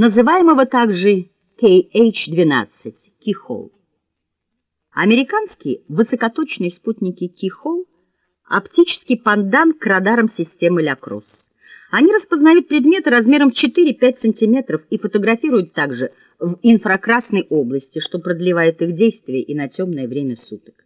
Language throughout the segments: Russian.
называемого также KH-12 Keyhole. Американские высокоточные спутники Keyhole – оптический пандан к радарам системы Ля-Кросс. Они распознают предметы размером в 4-5 см и фотографируют также в инфракрасной области, что продлевает их действие и на темное время суток.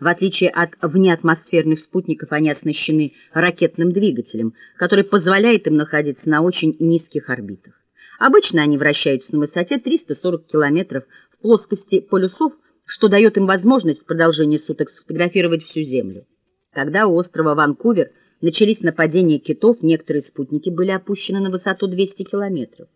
В отличие от внеатмосферных спутников, они оснащены ракетным двигателем, который позволяет им находиться на очень низких орбитах. Обычно они вращаются на высоте 340 километров в плоскости полюсов, что дает им возможность в продолжении суток сфотографировать всю Землю. Когда у острова Ванкувер начались нападения китов, некоторые спутники были опущены на высоту 200 километров.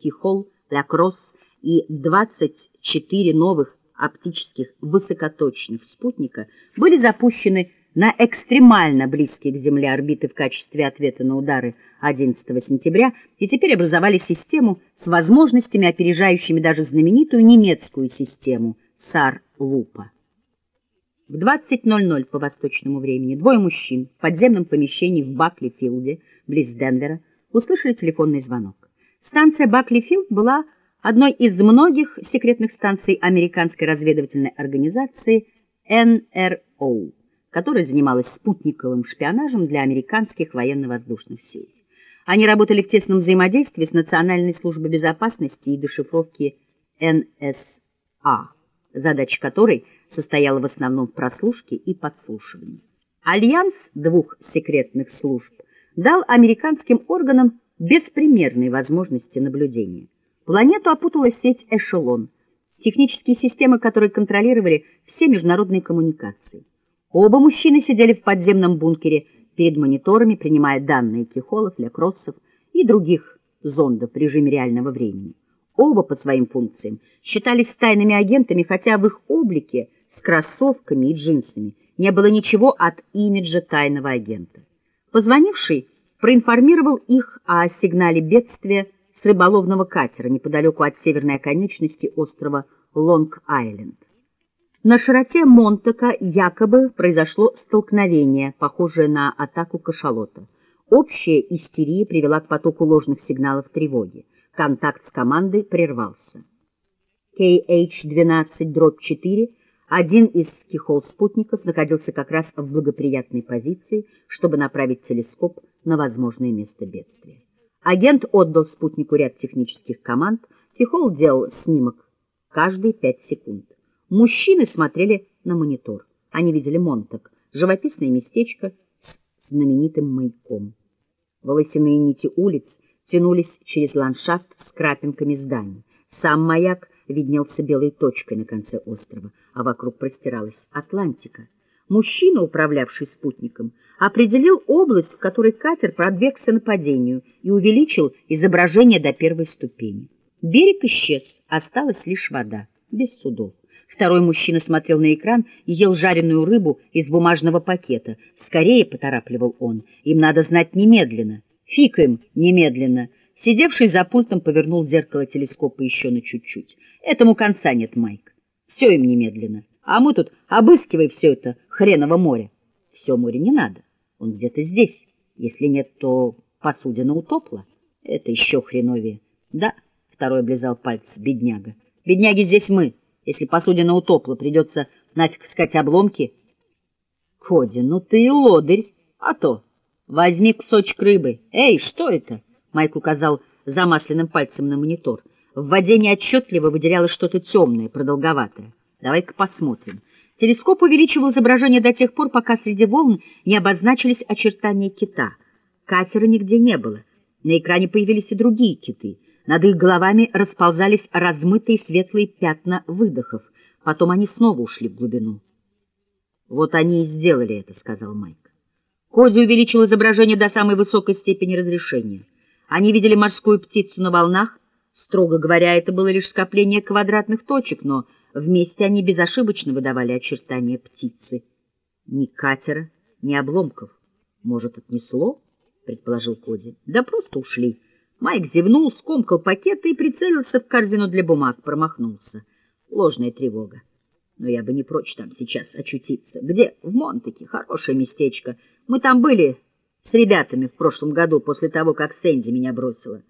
Кихол, Ла-Кросс и 24 новых оптических высокоточных спутника были запущены на экстремально близкие к Земле орбиты в качестве ответа на удары 11 сентября и теперь образовали систему с возможностями, опережающими даже знаменитую немецкую систему САР-Лупа. В 20.00 по восточному времени двое мужчин в подземном помещении в Бакли-Филде, близ Денвера, услышали телефонный звонок. Станция Бакли-Филд была одной из многих секретных станций американской разведывательной организации НРО которая занималась спутниковым шпионажем для американских военно-воздушных сил. Они работали в тесном взаимодействии с Национальной службой безопасности и дешифровки НСА, задача которой состояла в основном в прослушке и подслушивании. Альянс двух секретных служб дал американским органам беспримерные возможности наблюдения. Планету опутала сеть «Эшелон», технические системы, которые контролировали все международные коммуникации. Оба мужчины сидели в подземном бункере перед мониторами, принимая данные кихолов, лекроссов и других зондов в режиме реального времени. Оба по своим функциям считались тайными агентами, хотя в их облике с кроссовками и джинсами не было ничего от имиджа тайного агента. Позвонивший проинформировал их о сигнале бедствия с рыболовного катера неподалеку от северной оконечности острова Лонг-Айленд. На широте Монтака якобы произошло столкновение, похожее на атаку кашалота. Общая истерия привела к потоку ложных сигналов тревоги. Контакт с командой прервался. KH-12-4, один из кихол-спутников, находился как раз в благоприятной позиции, чтобы направить телескоп на возможное место бедствия. Агент отдал спутнику ряд технических команд, Кихол делал снимок каждые пять секунд. Мужчины смотрели на монитор. Они видели Монтак, живописное местечко с знаменитым маяком. Волосяные нити улиц тянулись через ландшафт с крапинками зданий. Сам маяк виднелся белой точкой на конце острова, а вокруг простиралась Атлантика. Мужчина, управлявший спутником, определил область, в которой катер продвигся нападению и увеличил изображение до первой ступени. Берег исчез, осталась лишь вода, без судов. Второй мужчина смотрел на экран и ел жареную рыбу из бумажного пакета. «Скорее!» — поторапливал он. «Им надо знать немедленно!» «Фиг им немедленно!» Сидевший за пультом повернул зеркало телескопа еще на чуть-чуть. «Этому конца нет, Майк. Все им немедленно. А мы тут обыскиваем все это хреново море». «Все море не надо. Он где-то здесь. Если нет, то посудина утопла. Это еще хреновее». «Да», — второй облизал пальцы, бедняга. «Бедняги здесь мы». Если посудина утопла, придется нафиг искать обломки. Коди, ну ты и лодырь. А то, возьми кусочек рыбы. Эй, что это? Майк указал замасленным пальцем на монитор. В воде неотчетливо выделялось что-то темное, продолговатое. Давай-ка посмотрим. Телескоп увеличивал изображение до тех пор, пока среди волн не обозначились очертания кита. Катера нигде не было. На экране появились и другие киты — над их головами расползались размытые светлые пятна выдохов. Потом они снова ушли в глубину. «Вот они и сделали это», — сказал Майк. Коди увеличил изображение до самой высокой степени разрешения. Они видели морскую птицу на волнах. Строго говоря, это было лишь скопление квадратных точек, но вместе они безошибочно выдавали очертания птицы. Ни катера, ни обломков. «Может, отнесло?» — предположил Коди. «Да просто ушли». Майк зевнул, скомкал пакеты и прицелился в корзину для бумаг, промахнулся. Ложная тревога. Но я бы не прочь там сейчас очутиться. Где? В Монтеке. Хорошее местечко. Мы там были с ребятами в прошлом году, после того, как Сэнди меня бросила.